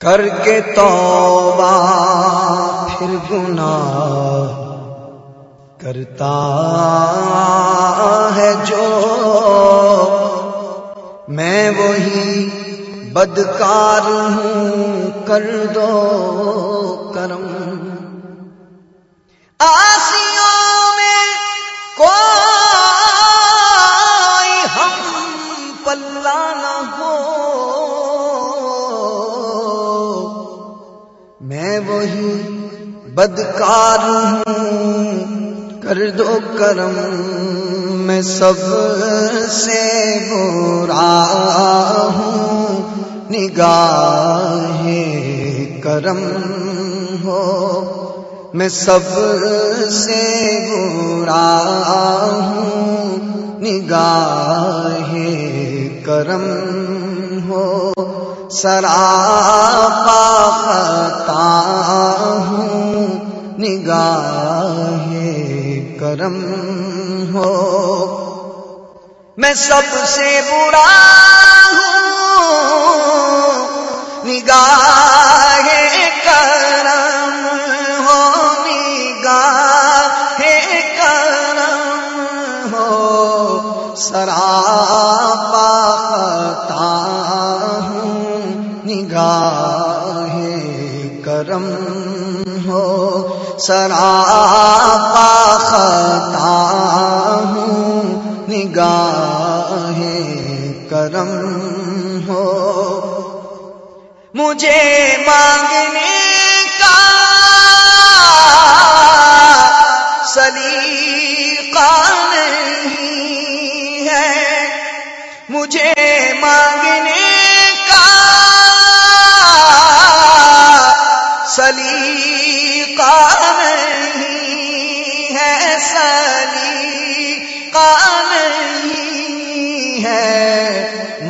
کر کے توبہ، پھر گناہ کرتا ہے جو میں وہی بدکار ہوں، کر دو کرم۔ آسیوں میں وہی بدکار ہوں۔ کر دو کرم میں سب سے برا ہوں۔ نگاہ کرم ہو۔ میں سب سے برا ہوں۔ نگاہ کرم ہو۔ سراپا خطا ہوں، نگاہ کرم ہو۔ میں سب سے برا ہوں، نگاہ کرم ہو، نگاہ کرم ہو۔ سراپا سراپا خطا ہوں نگاہ کرم ہو۔ مجھے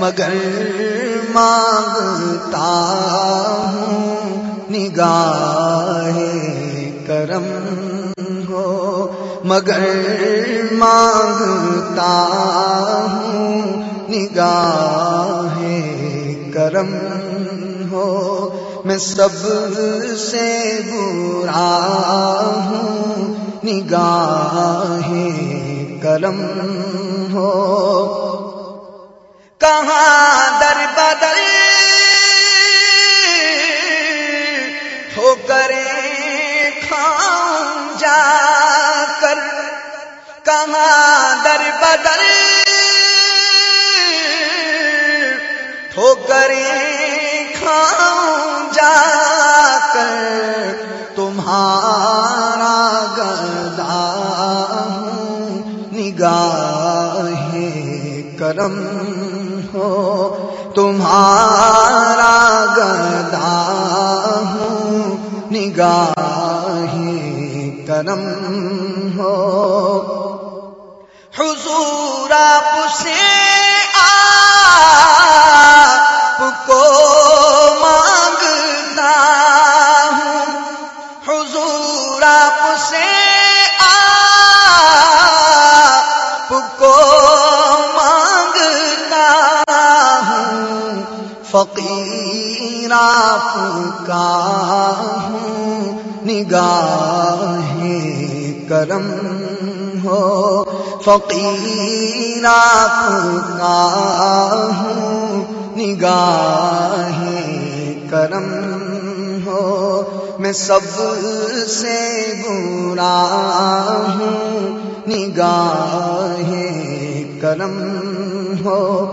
مگر مانگتا ہوں نگاہ کرم ہو مگر مانگتا ہوں نگاہ کرم ہو میں سب سے برا ہوں نگاہ کرم ہو کہاں در بدل ہو کرے کھاؤں جا کر کہاں در بدل ہو کرے کھاؤں جا کر تمہارا گدا ہوں نگاہ کرم ہو تمہارا گدا ہوں نگاہ کرم آپ کا ہوں نگاہ کرم ہو۔ فقیر آپ کا ہوں نگاہ کرم ہو۔ میں سب سے برا ہوں نگاہ کرم ہو۔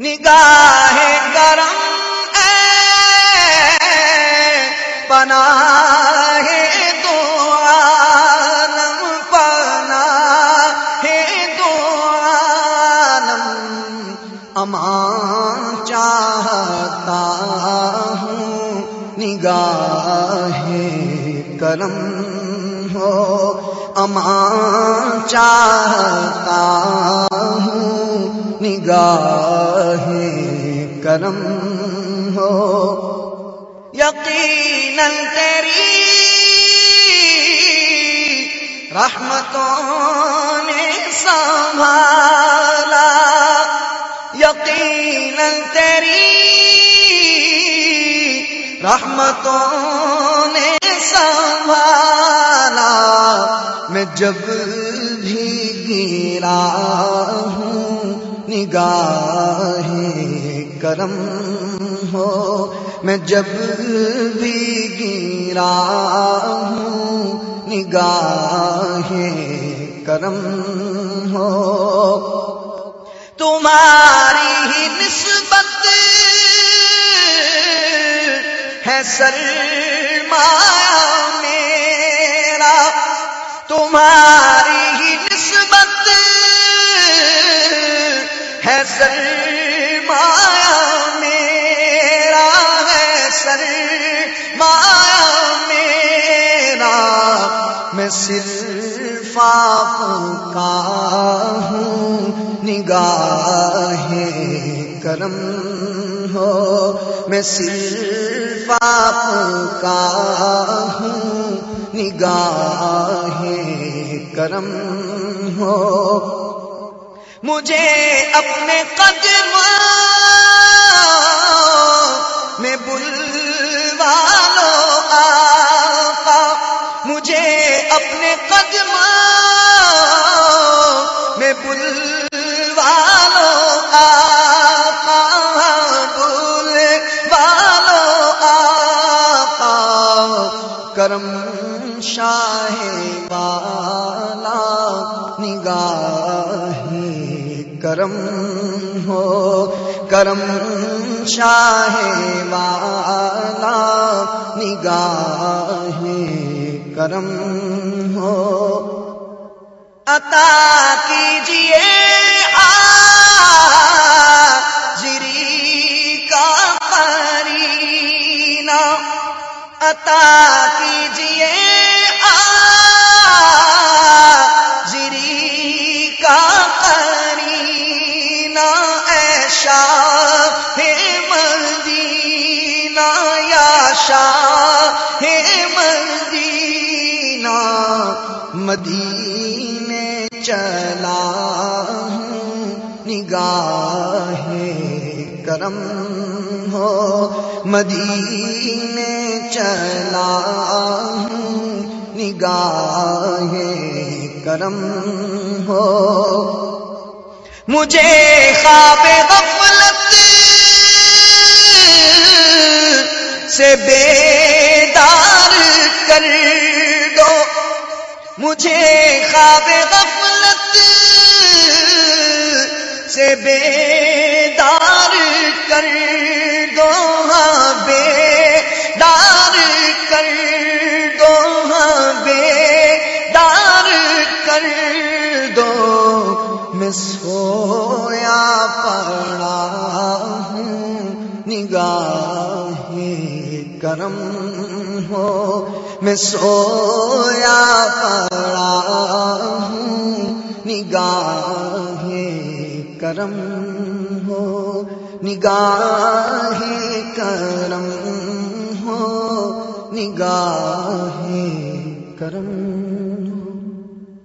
نگاہ کرم پناہ دو عالم پناہ دو عالم۔ امان چاہتا ہوں، نگاہ کرم ہو۔ امان چاہتا ہوں، نگاہ کرم ہو۔ یقیناً تیری رحمتوں نے سنبھالا۔ یقیناً تیری رحمتوں نے سنبھالا۔ میں جب بھی گرا ہوں نگاہ کرم ہو، میں جب بھی گرا ہوں نگاہ کرم ہو۔ تمہاری ہی نسبت ہے سر میرا۔ تمہاری ہی نسبت ہے سر میرا سر میرا، میں صرف آپ کا ہوں نگاہ کرم ہو۔ میں صرف آپ کا ہوں نگاہ کرم ہو۔ مجھے اپنے قدم کرم شاہ والا نگاہ کرم ہو کرم شاہ والا نگاہ کرم ہو۔ عطا کیجیے عطا کیجیے جری کا کرینا ایشا ہے مدینہ، یا شاہ ہے مدینہ مدینے چلا ہوں نگاہ کرم ہو، مدینے چلا نگاہ کرم ہو۔ مجھے خواب غفلت سے بیدار کر مجھے خواب غفلت سے بیدار کر دو ہاں بے دار کر دو ہاں بے دار کر دو۔ میں سویا پڑا ہوں نگاہ کرم ہو میں سویا پڑا ہوں نگاہ کرم ہو نگاہ کرم ہو نگاہ کرم